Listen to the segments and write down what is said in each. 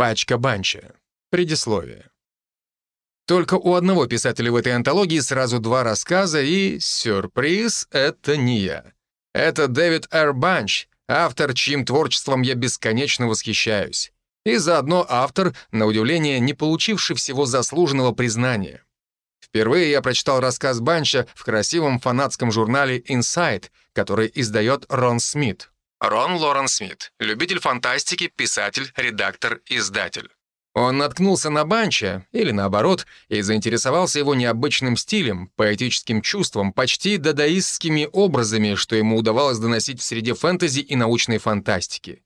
Пачка Банча. Предисловие. Только у одного писателя в этой антологии сразу два рассказа, и, сюрприз, это не я. Это Дэвид Р. Банч, автор, чьим творчеством я бесконечно восхищаюсь. И заодно автор, на удивление, не получивший всего заслуженного признания. Впервые я прочитал рассказ Банча в красивом фанатском журнале Inside, который издает Рон Смит. Рон Лорен Смит, любитель фантастики, писатель, редактор, издатель. Он наткнулся на Банча, или наоборот, и заинтересовался его необычным стилем, поэтическим чувством, почти дадаистскими образами, что ему удавалось доносить в среде фэнтези и научной фантастики.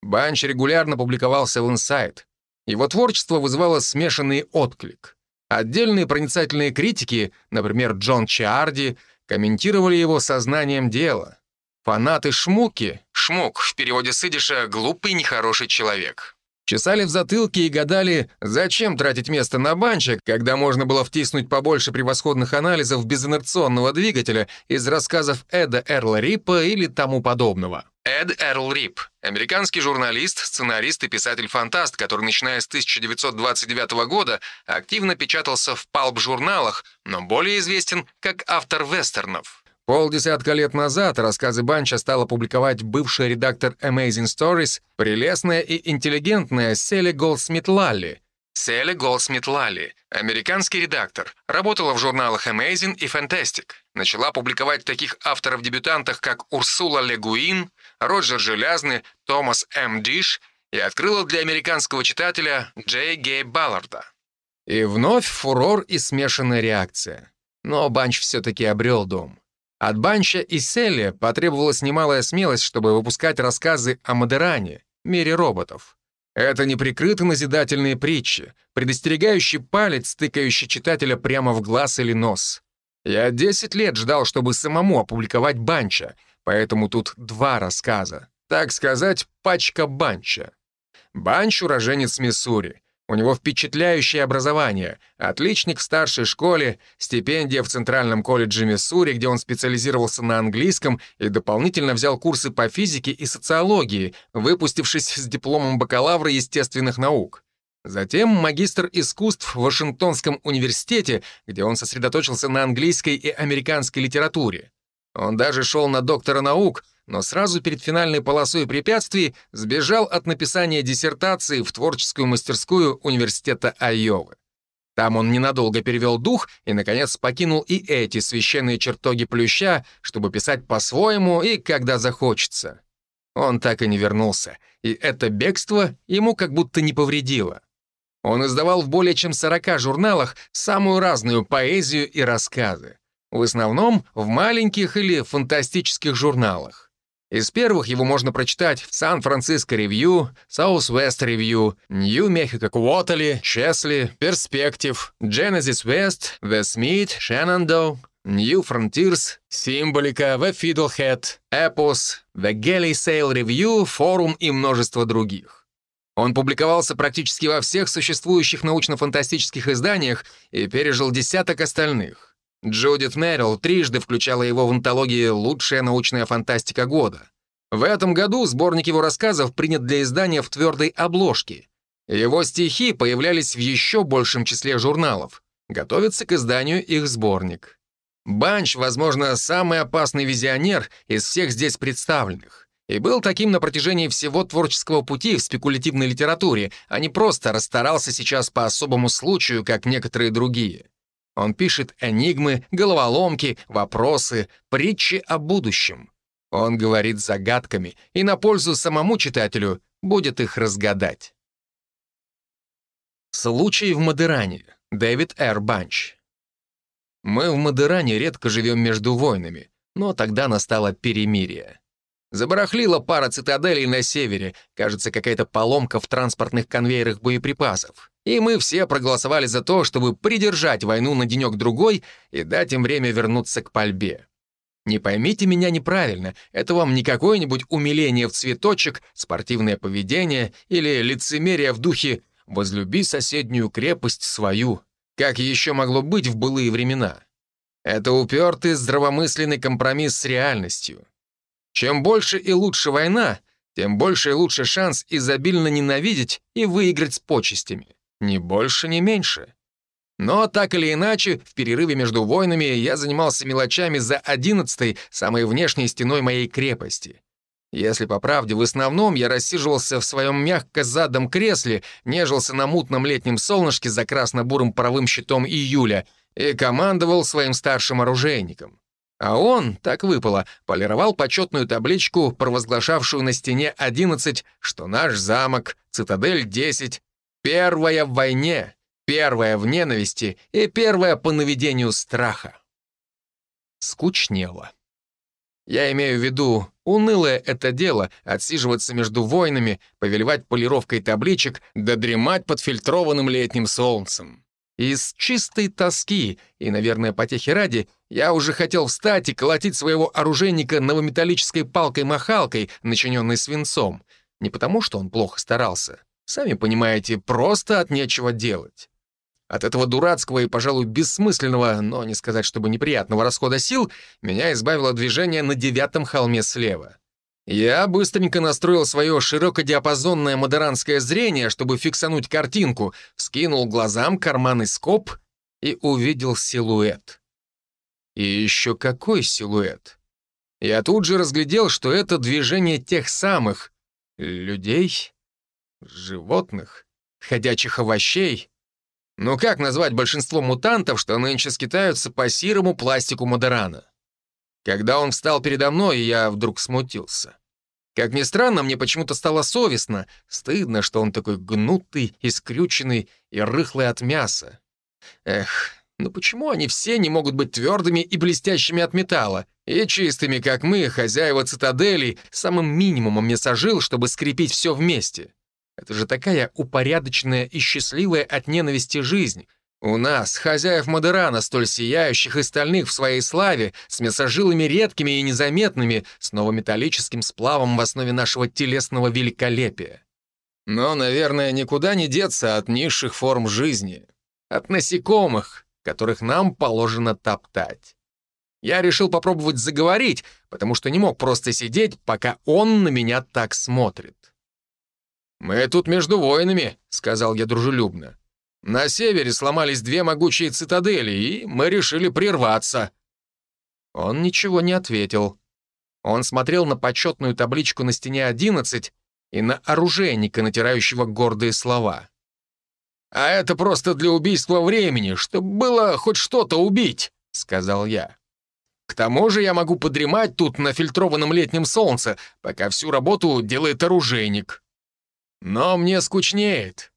Банч регулярно публиковался в Insight. Его творчество вызывало смешанный отклик. Отдельные проницательные критики, например, Джон Чарди, комментировали его сознанием дела. Фанаты Шмуки, Шмук в переводе с идиша «глупый нехороший человек», Чесали в затылке и гадали, зачем тратить место на банчик, когда можно было втиснуть побольше превосходных анализов безинерционного двигателя из рассказов Эда Эрла Рипа или тому подобного. Эд Эрл Рип — американский журналист, сценарист и писатель-фантаст, который, начиная с 1929 года, активно печатался в палп-журналах, но более известен как автор вестернов. Полдесятка лет назад рассказы Банча стала публиковать бывший редактор Amazing Stories, прелестная и интеллигентная Селли Голдсмит Лалли. Селли Голдсмит Лалли, американский редактор, работала в журналах Amazing и Fantastic. Начала публиковать таких авторов-дебютантов, как Урсула Ле Гуин, Роджер Желязный, Томас М. Диш и открыла для американского читателя Джей Гей Балларда. И вновь фурор и смешанная реакция. Но Банч все-таки обрел дом. От Банча и Селли потребовалась немалая смелость, чтобы выпускать рассказы о Модеране, мире роботов. Это неприкрыто назидательные притчи, предостерегающий палец, тыкающий читателя прямо в глаз или нос. Я 10 лет ждал, чтобы самому опубликовать Банча, поэтому тут два рассказа. Так сказать, пачка Банча. Банч — уроженец Миссури. У него впечатляющее образование, отличник в старшей школе, стипендия в Центральном колледже Миссури, где он специализировался на английском и дополнительно взял курсы по физике и социологии, выпустившись с дипломом бакалавра естественных наук. Затем магистр искусств в Вашингтонском университете, где он сосредоточился на английской и американской литературе. Он даже шел на доктора наук — но сразу перед финальной полосой препятствий сбежал от написания диссертации в творческую мастерскую университета Айовы. Там он ненадолго перевел дух и, наконец, покинул и эти священные чертоги плюща, чтобы писать по-своему и когда захочется. Он так и не вернулся, и это бегство ему как будто не повредило. Он издавал в более чем 40 журналах самую разную поэзию и рассказы. В основном в маленьких или фантастических журналах. Из первых его можно прочитать в Сан-Франциско Ревью, Southwest New Mexico Quarterly, Chesley, Perspective, Genesis West, The Smith, Shenandoah, New Frontiers, Символика, The Fiddlehead, Epos, The Galley Sale Review, Forum и множество других. Он публиковался практически во всех существующих научно-фантастических изданиях и пережил десяток остальных. Джудит Мерилл трижды включала его в антологии «Лучшая научная фантастика года». В этом году сборник его рассказов принят для издания в твердой обложке. Его стихи появлялись в еще большем числе журналов. Готовится к изданию их сборник. Банч, возможно, самый опасный визионер из всех здесь представленных. И был таким на протяжении всего творческого пути в спекулятивной литературе, а не просто расстарался сейчас по особому случаю, как некоторые другие. Он пишет энигмы, головоломки, вопросы, притчи о будущем. Он говорит загадками, и на пользу самому читателю будет их разгадать. Случай в Мадеране. Дэвид Р. Банч. Мы в Мадеране редко живем между войнами, но тогда настало перемирие. Забарахлила пара цитаделей на севере, кажется, какая-то поломка в транспортных конвейерах боеприпасов. И мы все проголосовали за то, чтобы придержать войну на денек-другой и дать им время вернуться к пальбе. Не поймите меня неправильно, это вам не какое-нибудь умиление в цветочек, спортивное поведение или лицемерие в духе «возлюби соседнюю крепость свою», как еще могло быть в былые времена. Это упертый здравомысленный компромисс с реальностью. Чем больше и лучше война, тем больше и лучше шанс изобильно ненавидеть и выиграть с почестями. Ни больше, ни меньше. Но так или иначе, в перерыве между войнами я занимался мелочами за одиннадцатой, самой внешней стеной моей крепости. Если по правде, в основном я рассиживался в своем мягко задом кресле, нежился на мутном летнем солнышке за красно-бурым паровым щитом июля и командовал своим старшим оружейником. А он, так выпало, полировал почетную табличку, провозглашавшую на стене 11, что наш замок, цитадель 10, первая в войне, первая в ненависти и первая по наведению страха. Скучнело. Я имею в виду, унылое это дело — отсиживаться между войнами, повелевать полировкой табличек, да дремать под фильтрованным летним солнцем. Из чистой тоски и, наверное, потехи ради, я уже хотел встать и колотить своего оружейника новометаллической палкой-махалкой, начиненной свинцом. Не потому, что он плохо старался. Сами понимаете, просто от нечего делать. От этого дурацкого и, пожалуй, бессмысленного, но не сказать, чтобы неприятного расхода сил, меня избавило движение на девятом холме слева. Я быстренько настроил свое широкодиапазонное модеранское зрение, чтобы фиксануть картинку, скинул глазам карманный скоб и увидел силуэт. И еще какой силуэт! Я тут же разглядел, что это движение тех самых людей, животных, ходячих овощей. Ну как назвать большинство мутантов, что нынче скитаются по сирому пластику Модерана? Когда он встал передо мной, я вдруг смутился. Как ни странно, мне почему-то стало совестно, стыдно, что он такой гнутый, искрюченный и рыхлый от мяса. Эх, ну почему они все не могут быть твердыми и блестящими от металла, и чистыми, как мы, хозяева цитаделей, самым минимумом мясожил, чтобы скрепить все вместе? Это же такая упорядоченная и счастливая от ненависти жизнь, у нас, хозяев Мадерана, столь сияющих и стальных в своей славе, с мясожилами редкими и незаметными, с новометаллическим сплавом в основе нашего телесного великолепия. Но, наверное, никуда не деться от низших форм жизни, от насекомых, которых нам положено топтать. Я решил попробовать заговорить, потому что не мог просто сидеть, пока он на меня так смотрит. «Мы тут между воинами», — сказал я дружелюбно. На севере сломались две могучие цитадели, и мы решили прерваться». Он ничего не ответил. Он смотрел на почетную табличку на стене 11 и на оружейника, натирающего гордые слова. «А это просто для убийства времени, чтобы было хоть что-то убить», — сказал я. «К тому же я могу подремать тут на фильтрованном летнем солнце, пока всю работу делает оружейник. Но мне скучнеет.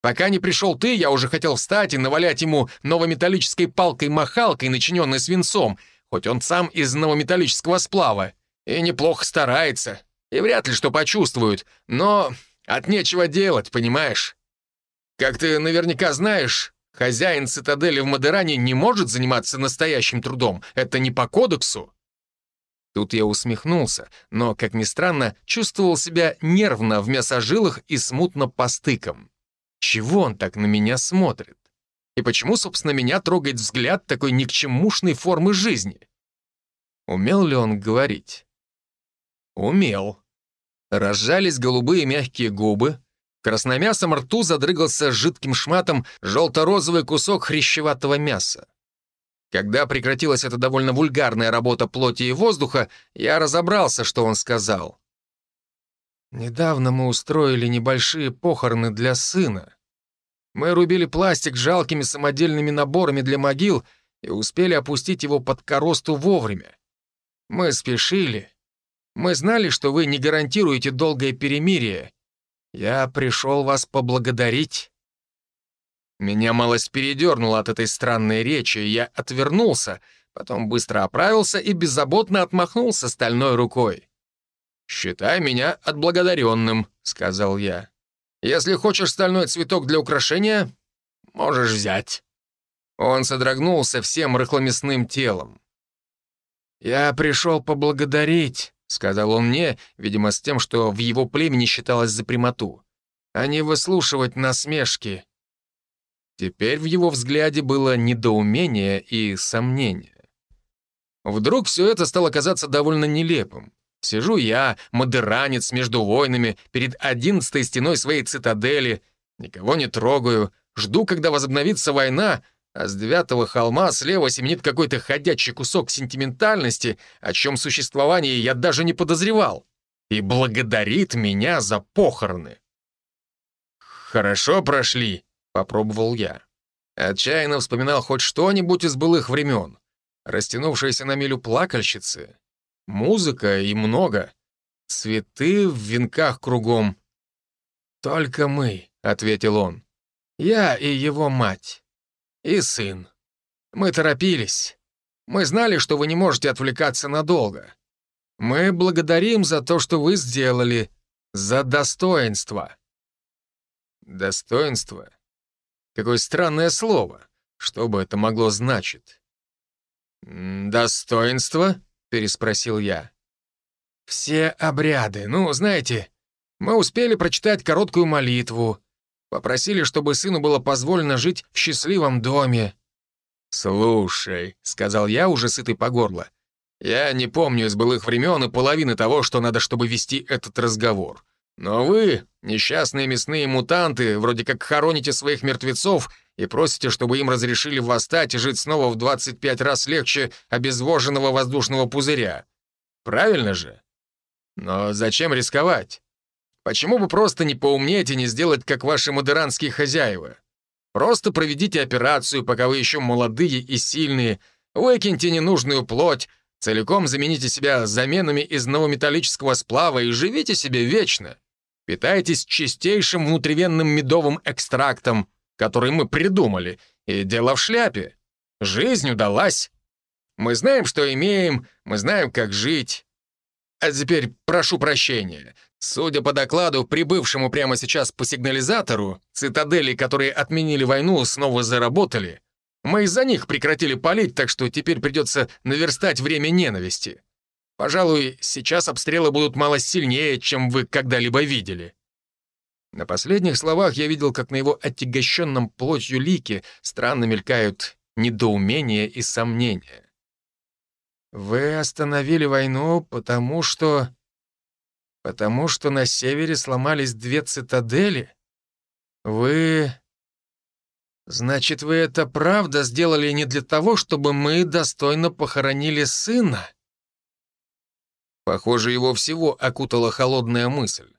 Пока не пришел ты, я уже хотел встать и навалять ему новометаллической палкой-махалкой, начиненной свинцом, хоть он сам из новометаллического сплава. И неплохо старается. И вряд ли что почувствует. Но от нечего делать, понимаешь? Как ты наверняка знаешь, хозяин цитадели в Мадеране не может заниматься настоящим трудом. Это не по кодексу. Тут я усмехнулся, но, как ни странно, чувствовал себя нервно в мясожилах и смутно по стыкам. Чего он так на меня смотрит? И почему, собственно, меня трогает взгляд такой никчемушной формы жизни? Умел ли он говорить? Умел. Разжались голубые мягкие губы, в красномясом рту задрыгался жидким шматом желто-розовый кусок хрящеватого мяса. Когда прекратилась эта довольно вульгарная работа плоти и воздуха, я разобрался, что он сказал. Недавно мы устроили небольшие похороны для сына. Мы рубили пластик жалкими самодельными наборами для могил и успели опустить его под коросту вовремя. Мы спешили. Мы знали, что вы не гарантируете долгое перемирие. Я пришел вас поблагодарить. Меня малость передернуло от этой странной речи, я отвернулся, потом быстро оправился и беззаботно отмахнулся стальной рукой. «Считай меня отблагодаренным», — сказал я. «Если хочешь стальной цветок для украшения, можешь взять». Он содрогнулся всем рыхломясным телом. «Я пришел поблагодарить», — сказал он мне, видимо, с тем, что в его племени считалось за прямоту, «а не выслушивать насмешки». Теперь в его взгляде было недоумение и сомнение. Вдруг все это стало казаться довольно нелепым. Сижу я, модеранец между войнами, перед одиннадцатой стеной своей цитадели, никого не трогаю, жду, когда возобновится война, а с девятого холма слева семенит какой-то ходячий кусок сентиментальности, о чем существовании я даже не подозревал, и благодарит меня за похороны. «Хорошо прошли», — попробовал я. Отчаянно вспоминал хоть что-нибудь из былых времен. Растянувшиеся на милю плакальщицы, музыка и много, цветы в венках кругом. «Только мы», — ответил он, — «я и его мать, и сын. Мы торопились. Мы знали, что вы не можете отвлекаться надолго. Мы благодарим за то, что вы сделали, за достоинство». Достоинство? Какое странное слово. Что бы это могло значить? «Достоинство?» — переспросил я. «Все обряды. Ну, знаете, мы успели прочитать короткую молитву. Попросили, чтобы сыну было позволено жить в счастливом доме». «Слушай», — сказал я, уже сытый по горло, «я не помню из былых времен и половины того, что надо, чтобы вести этот разговор. Но вы, несчастные мясные мутанты, вроде как хороните своих мертвецов и просите, чтобы им разрешили восстать и жить снова в 25 раз легче обезвоженного воздушного пузыря. Правильно же? Но зачем рисковать? Почему бы просто не поумнеть и не сделать, как ваши модеранские хозяева? Просто проведите операцию, пока вы еще молодые и сильные, выкиньте ненужную плоть, целиком замените себя заменами из новометаллического сплава и живите себе вечно. Питайтесь чистейшим внутривенным медовым экстрактом, который мы придумали, и дело в шляпе. Жизнь удалась. Мы знаем, что имеем, мы знаем, как жить. А теперь прошу прощения. Судя по докладу, прибывшему прямо сейчас по сигнализатору, цитадели, которые отменили войну, снова заработали. Мы из-за них прекратили палить, так что теперь придется наверстать время ненависти. Пожалуй, сейчас обстрелы будут мало сильнее, чем вы когда-либо видели». На последних словах я видел, как на его отягощенном плотью лике странно мелькают недоумение и сомнения. «Вы остановили войну, потому что... потому что на севере сломались две цитадели? Вы... Значит, вы это правда сделали не для того, чтобы мы достойно похоронили сына?» Похоже, его всего окутала холодная мысль.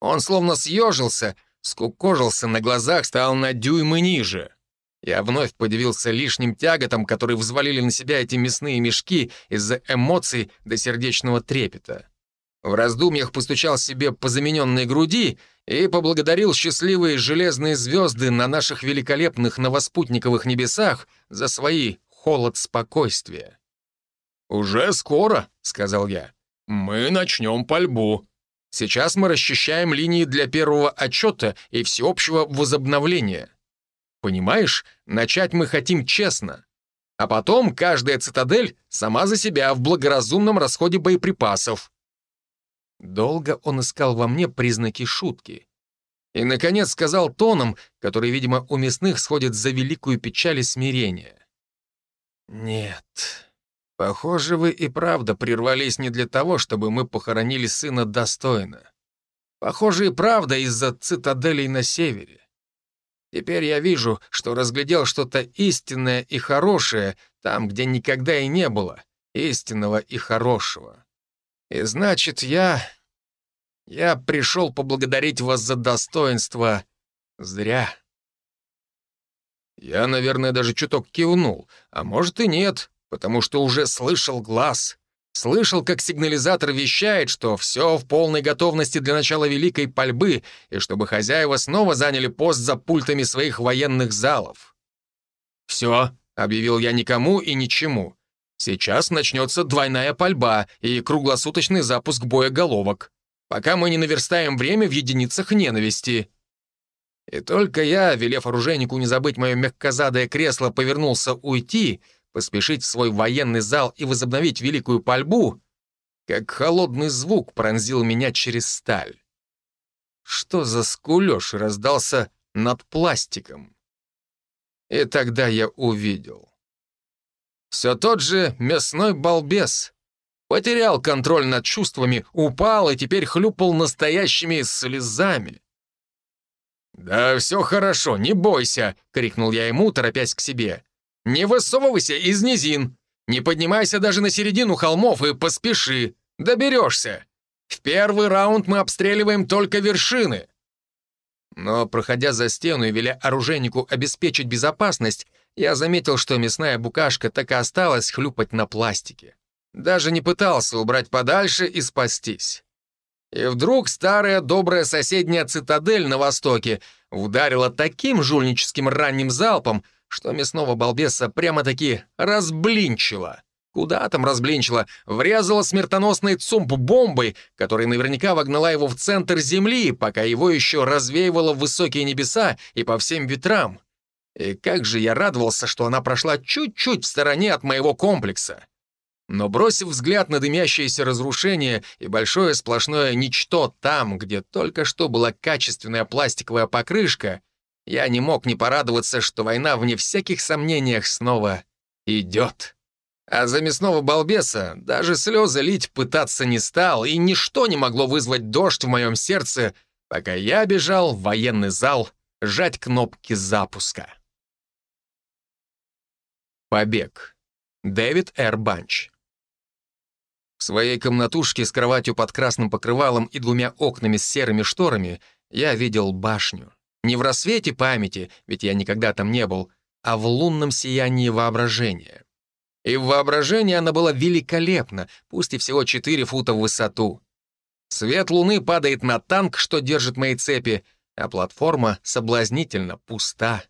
Он словно съежился, скукожился на глазах, стал на дюймы ниже. Я вновь подивился лишним тяготам, которые взвалили на себя эти мясные мешки из-за эмоций до сердечного трепета. В раздумьях постучал себе по замененной груди и поблагодарил счастливые железные звезды на наших великолепных новоспутниковых небесах за свои холод спокойствия. «Уже скоро», — сказал я. Мы начнем пальбу. Сейчас мы расчищаем линии для первого отчета и всеобщего возобновления. Понимаешь, начать мы хотим честно. А потом каждая цитадель сама за себя в благоразумном расходе боеприпасов. Долго он искал во мне признаки шутки. И, наконец, сказал тоном, который, видимо, у мясных сходит за великую печаль и смирение. «Нет, Похоже, вы и правда прервались не для того, чтобы мы похоронили сына достойно. Похоже, и правда из-за цитаделей на севере. Теперь я вижу, что разглядел что-то истинное и хорошее там, где никогда и не было истинного и хорошего. И значит, я... Я пришел поблагодарить вас за достоинство зря. Я, наверное, даже чуток кивнул, а может и нет потому что уже слышал глаз. Слышал, как сигнализатор вещает, что все в полной готовности для начала великой пальбы и чтобы хозяева снова заняли пост за пультами своих военных залов. «Все», — объявил я никому и ничему. «Сейчас начнется двойная пальба и круглосуточный запуск боеголовок, пока мы не наверстаем время в единицах ненависти». И только я, велев оружейнику не забыть мое мягкозадое кресло, повернулся уйти — поспешить в свой военный зал и возобновить великую пальбу, как холодный звук пронзил меня через сталь. Что за скулёж раздался над пластиком? И тогда я увидел. Все тот же мясной балбес. Потерял контроль над чувствами, упал и теперь хлюпал настоящими слезами. «Да все хорошо, не бойся!» — крикнул я ему, торопясь к себе. «Не высовывайся из низин! Не поднимайся даже на середину холмов и поспеши! Доберешься! В первый раунд мы обстреливаем только вершины!» Но, проходя за стену и веля оружейнику обеспечить безопасность, я заметил, что мясная букашка так и осталась хлюпать на пластике. Даже не пытался убрать подальше и спастись. И вдруг старая добрая соседняя цитадель на востоке ударила таким жульническим ранним залпом, что мясного балбеса прямо-таки разблинчила. Куда там разблинчила? Врезала смертоносной цумп-бомбой, которая наверняка вогнала его в центр Земли, пока его еще развеивала в высокие небеса и по всем ветрам. И как же я радовался, что она прошла чуть-чуть в стороне от моего комплекса. Но бросив взгляд на дымящееся разрушение и большое сплошное ничто там, где только что была качественная пластиковая покрышка, я не мог не порадоваться, что война, вне всяких сомнениях, снова идет. А за мясного балбеса даже слезы лить пытаться не стал, и ничто не могло вызвать дождь в моем сердце, пока я бежал в военный зал жать кнопки запуска. Побег. Дэвид Р. Банч. В своей комнатушке с кроватью под красным покрывалом и двумя окнами с серыми шторами я видел башню. Не в рассвете памяти, ведь я никогда там не был, а в лунном сиянии воображения. И в воображении она была великолепна, пусть и всего 4 фута в высоту. Свет луны падает на танк, что держит мои цепи, а платформа соблазнительно пуста.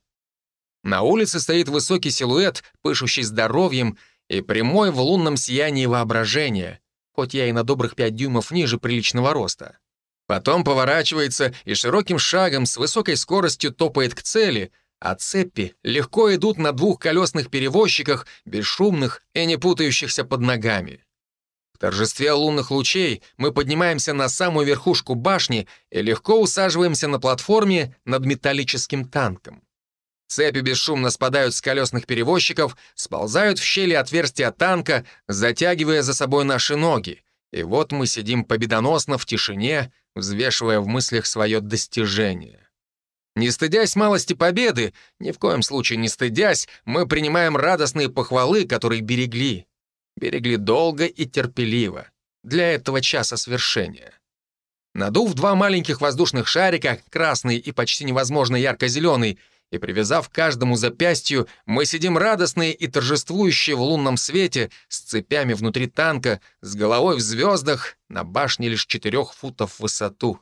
На улице стоит высокий силуэт, пышущий здоровьем и прямой в лунном сиянии воображения хоть я и на добрых пять дюймов ниже приличного роста. Потом поворачивается и широким шагом с высокой скоростью топает к цели, а цепи легко идут на двухколесных перевозчиках, бесшумных и не путающихся под ногами. В торжестве лунных лучей мы поднимаемся на самую верхушку башни и легко усаживаемся на платформе над металлическим танком. Цепи бесшумно спадают с колесных перевозчиков, сползают в щели отверстия танка, затягивая за собой наши ноги. И вот мы сидим победоносно в тишине, взвешивая в мыслях свое достижение. Не стыдясь малости победы, ни в коем случае не стыдясь, мы принимаем радостные похвалы, которые берегли. Берегли долго и терпеливо. Для этого часа свершения. Надув два маленьких воздушных шарика, красный и почти невозможно ярко-зеленый, и, привязав каждому запястью, мы сидим радостные и торжествующие в лунном свете, с цепями внутри танка, с головой в звездах, на башне лишь четырех футов в высоту.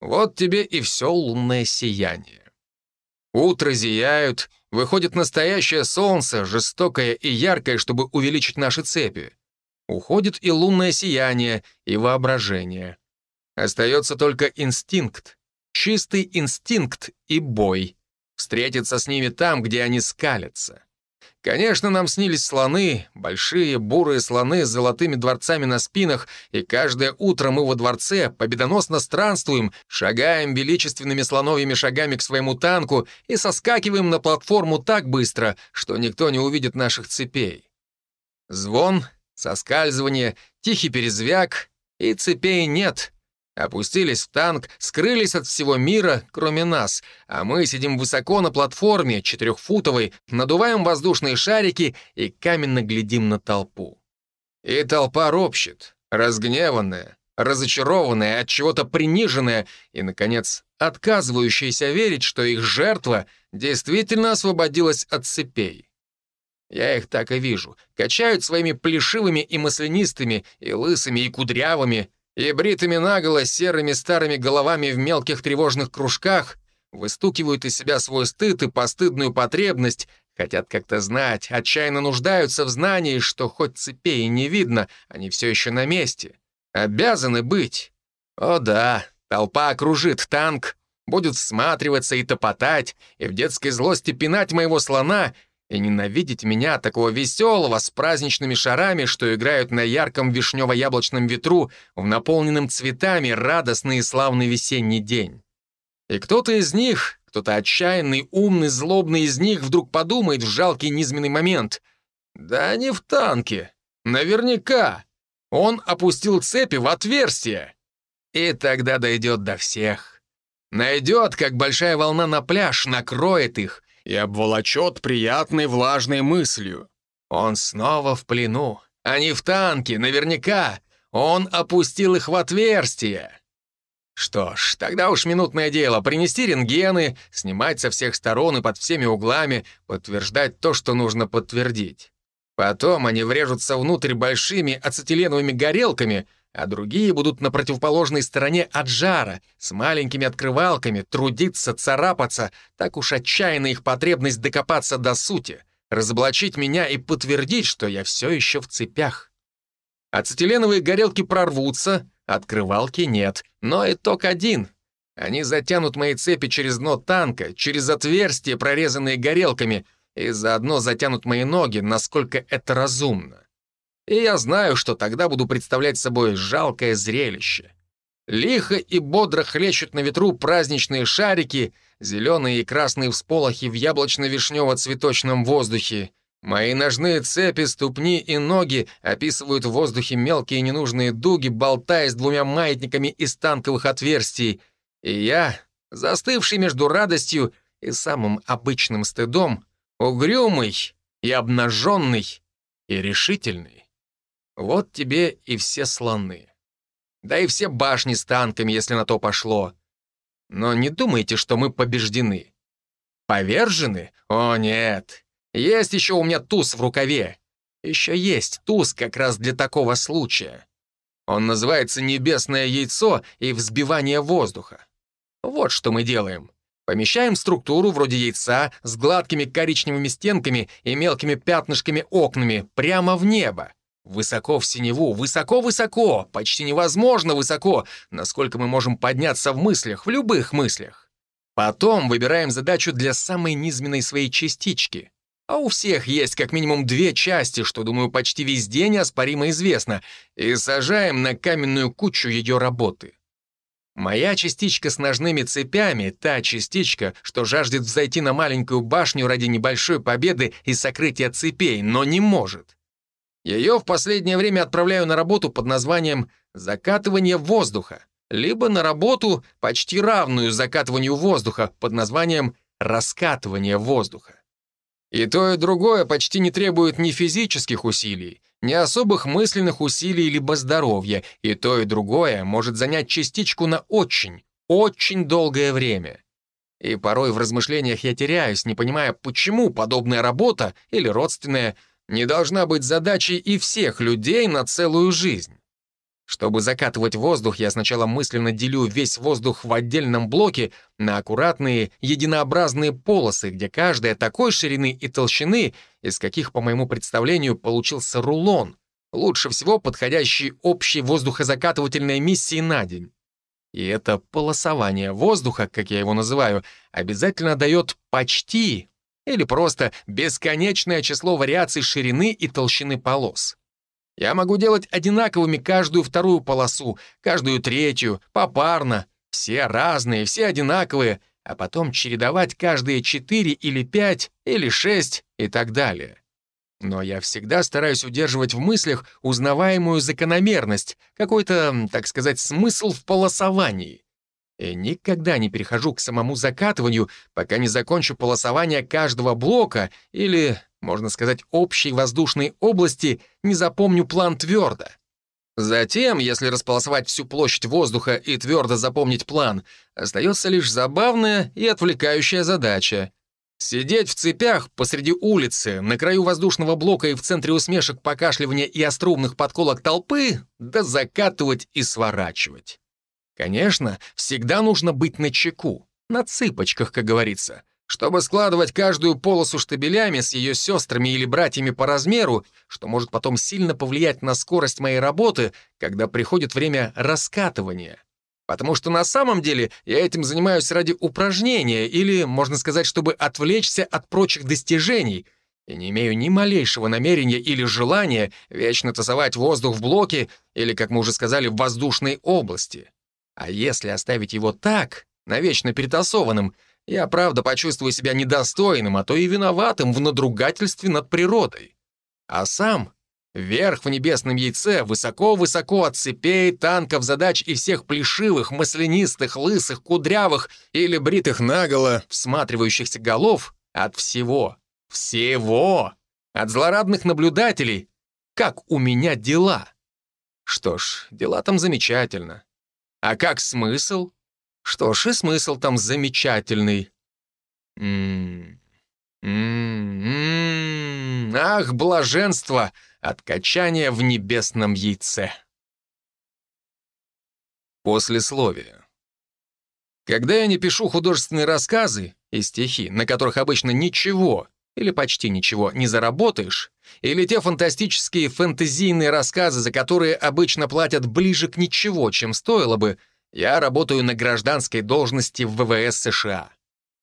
Вот тебе и все лунное сияние. Утро зияют, выходит настоящее солнце, жестокое и яркое, чтобы увеличить наши цепи. Уходит и лунное сияние, и воображение. Остается только инстинкт, чистый инстинкт и бой — Встретиться с ними там, где они скалятся. Конечно, нам снились слоны, большие бурые слоны с золотыми дворцами на спинах, и каждое утро мы во дворце победоносно странствуем, шагаем величественными слоновьими шагами к своему танку и соскакиваем на платформу так быстро, что никто не увидит наших цепей. Звон, соскальзывание, тихий перезвяк, и цепей нет, Опустились в танк, скрылись от всего мира, кроме нас, а мы сидим высоко на платформе, четырехфутовой, надуваем воздушные шарики и каменно глядим на толпу. И толпа ропщет, разгневанная, разочарованная, от чего-то приниженная и, наконец, отказывающаяся верить, что их жертва действительно освободилась от цепей. Я их так и вижу. Качают своими плешивыми и маслянистыми, и лысыми, и кудрявыми, и бритыми наголо серыми старыми головами в мелких тревожных кружках выстукивают из себя свой стыд и постыдную потребность, хотят как-то знать, отчаянно нуждаются в знании, что хоть цепей не видно, они все еще на месте. Обязаны быть. О да, толпа окружит танк, будет всматриваться и топотать, и в детской злости пинать моего слона — и ненавидеть меня, такого веселого, с праздничными шарами, что играют на ярком вишнево-яблочном ветру в наполненном цветами радостный и славный весенний день. И кто-то из них, кто-то отчаянный, умный, злобный из них вдруг подумает в жалкий низменный момент. «Да не в танке. Наверняка. Он опустил цепи в отверстие. И тогда дойдет до всех. Найдет, как большая волна на пляж, накроет их и обволочет приятной влажной мыслью. Он снова в плену. Они в танке, наверняка. Он опустил их в отверстие. Что ж, тогда уж минутное дело — принести рентгены, снимать со всех сторон и под всеми углами, подтверждать то, что нужно подтвердить. Потом они врежутся внутрь большими ацетиленовыми горелками, а другие будут на противоположной стороне от жара, с маленькими открывалками, трудиться, царапаться, так уж отчаянна их потребность докопаться до сути, разоблачить меня и подтвердить, что я все еще в цепях. Ацетиленовые горелки прорвутся, открывалки нет, но итог один. Они затянут мои цепи через дно танка, через отверстия, прорезанные горелками, и заодно затянут мои ноги, насколько это разумно. И я знаю, что тогда буду представлять собой жалкое зрелище. Лихо и бодро хлещут на ветру праздничные шарики, зеленые и красные всполохи в яблочно-вишнево-цветочном воздухе. Мои ножные цепи, ступни и ноги описывают в воздухе мелкие ненужные дуги, болтаясь двумя маятниками из танковых отверстий. И я, застывший между радостью и самым обычным стыдом, Угрюмый и обнаженный и решительный. Вот тебе и все слоны. Да и все башни с танками, если на то пошло. Но не думайте, что мы побеждены. Повержены? О, нет. Есть еще у меня туз в рукаве. Еще есть туз как раз для такого случая. Он называется «Небесное яйцо» и «Взбивание воздуха». Вот что мы делаем. Помещаем структуру вроде яйца с гладкими коричневыми стенками и мелкими пятнышками окнами прямо в небо. Высоко в синеву, высоко-высоко, почти невозможно высоко, насколько мы можем подняться в мыслях, в любых мыслях. Потом выбираем задачу для самой низменной своей частички. А у всех есть как минимум две части, что, думаю, почти везде неоспоримо известно, и сажаем на каменную кучу ее работы. Моя частичка с ножными цепями, та частичка, что жаждет взойти на маленькую башню ради небольшой победы и сокрытия цепей, но не может. Ее в последнее время отправляю на работу под названием «закатывание воздуха», либо на работу, почти равную закатыванию воздуха, под названием «раскатывание воздуха». И то, и другое почти не требует ни физических усилий, ни особых мысленных усилий либо здоровья, и то, и другое может занять частичку на очень, очень долгое время. И порой в размышлениях я теряюсь, не понимая, почему подобная работа или родственная не должна быть задачей и всех людей на целую жизнь. Чтобы закатывать воздух, я сначала мысленно делю весь воздух в отдельном блоке на аккуратные, единообразные полосы, где каждая такой ширины и толщины, из каких, по моему представлению, получился рулон, лучше всего подходящий общей воздухозакатывательной миссии на день. И это полосование воздуха, как я его называю, обязательно дает почти или просто бесконечное число вариаций ширины и толщины полос. Я могу делать одинаковыми каждую вторую полосу, каждую третью, попарно. Все разные, все одинаковые, а потом чередовать каждые четыре или пять, или шесть и так далее. Но я всегда стараюсь удерживать в мыслях узнаваемую закономерность, какой-то, так сказать, смысл в полосовании. И никогда не перехожу к самому закатыванию, пока не закончу полосование каждого блока или можно сказать, общей воздушной области не запомню план твердо. Затем, если располосовать всю площадь воздуха и твердо запомнить план, остается лишь забавная и отвлекающая задача. Сидеть в цепях посреди улицы, на краю воздушного блока и в центре усмешек покашливания и острумных подколок толпы, да закатывать и сворачивать. Конечно, всегда нужно быть на чеку, на цыпочках, как говорится — чтобы складывать каждую полосу штабелями с ее сестрами или братьями по размеру, что может потом сильно повлиять на скорость моей работы, когда приходит время раскатывания. Потому что на самом деле я этим занимаюсь ради упражнения или, можно сказать, чтобы отвлечься от прочих достижений, и не имею ни малейшего намерения или желания вечно тасовать воздух в блоке или, как мы уже сказали, в воздушной области. А если оставить его так, навечно перетасованным, я правда почувствую себя недостойным, а то и виноватым в надругательстве над природой. А сам Вверх в небесном яйце, высоко-высоко от цепей, танков, задач и всех плешивых, маслянистых, лысых, кудрявых или бритых наголо, всматривающихся голов, от всего, всего, от злорадных наблюдателей, как у меня дела. Что ж, дела там замечательно. А как смысл? Что ж, и смысл там замечательный. М Ах, блаженство от качания в небесном яйце. Послесловие. Когда я не пишу художественные рассказы и стихи, на которых обычно ничего или почти ничего не заработаешь, или те фантастические фэнтезийные рассказы, за которые обычно платят ближе к ничего, чем стоило бы, я работаю на гражданской должности в ВВС США.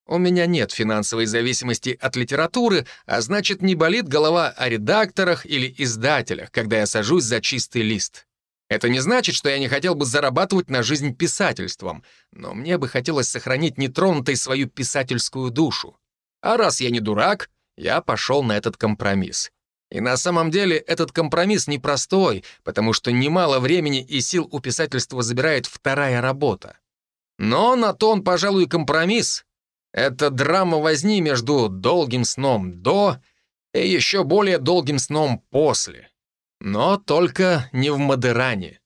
У меня нет финансовой зависимости от литературы, а значит, не болит голова о редакторах или издателях, когда я сажусь за чистый лист. Это не значит, что я не хотел бы зарабатывать на жизнь писательством, но мне бы хотелось сохранить нетронутой свою писательскую душу. А раз я не дурак, я пошел на этот компромисс. И на самом деле этот компромисс непростой, потому что немало времени и сил у писательства забирает вторая работа. Но на то он, пожалуй, компромисс. Это драма возни между долгим сном до и еще более долгим сном после. Но только не в Мадеране.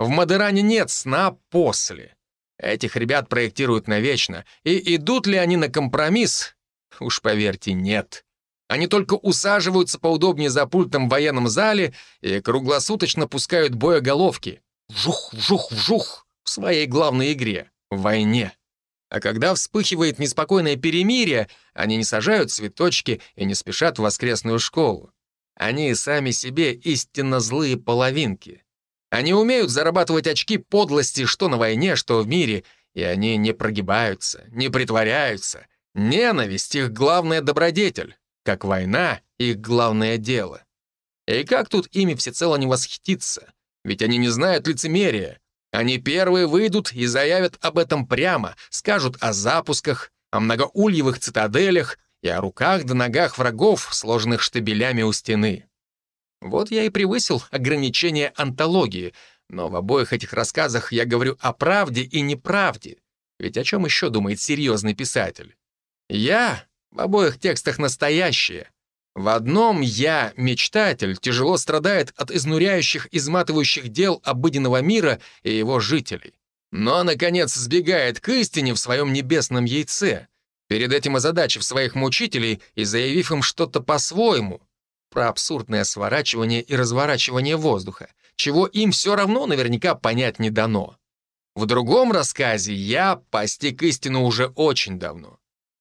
В Мадеране нет сна после. Этих ребят проектируют навечно, и идут ли они на компромисс? Уж поверьте, нет. Они только усаживаются поудобнее за пультом в военном зале и круглосуточно пускают боеголовки. Вжух, вжух, вжух в своей главной игре — войне. А когда вспыхивает неспокойное перемирие, они не сажают цветочки и не спешат в воскресную школу. Они сами себе истинно злые половинки. Они умеют зарабатывать очки подлости что на войне, что в мире, и они не прогибаются, не притворяются. Ненависть — их главная добродетель как война — их главное дело. И как тут ими всецело не восхититься? Ведь они не знают лицемерия. Они первые выйдут и заявят об этом прямо, скажут о запусках, о многоульевых цитаделях и о руках да ногах врагов, сложенных штабелями у стены. Вот я и превысил ограничение антологии, но в обоих этих рассказах я говорю о правде и неправде. Ведь о чем еще думает серьезный писатель? Я в обоих текстах настоящее. В одном я, мечтатель, тяжело страдает от изнуряющих, изматывающих дел обыденного мира и его жителей. Но, наконец, сбегает к истине в своем небесном яйце, перед этим озадачив своих мучителей и заявив им что-то по-своему, про абсурдное сворачивание и разворачивание воздуха, чего им все равно наверняка понять не дано. В другом рассказе я постиг истину уже очень давно.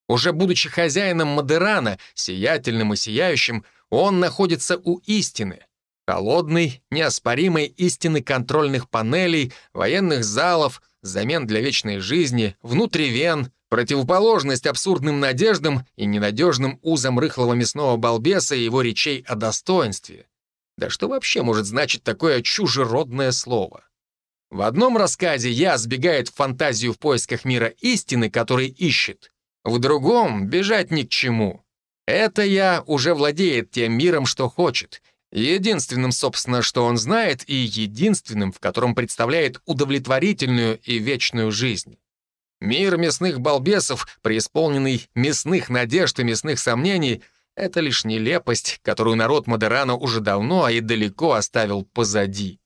Уже будучи хозяином Мадерана, сиятельным и сияющим, он находится у истины. Холодной, неоспоримой истины контрольных панелей, военных залов, замен для вечной жизни, внутривен, противоположность абсурдным надеждам и ненадежным узам рыхлого мясного балбеса и его речей о достоинстве. Да что вообще может значить такое чужеродное слово? В одном рассказе я сбегает в фантазию в поисках мира истины, который ищет. В другом бежать ни к чему. Это я уже владеет тем миром, что хочет. Единственным, собственно, что он знает, и единственным, в котором представляет удовлетворительную и вечную жизнь. Мир мясных балбесов, преисполненный мясных надежд и мясных сомнений, это лишь нелепость, которую народ Модерана уже давно и далеко оставил позади.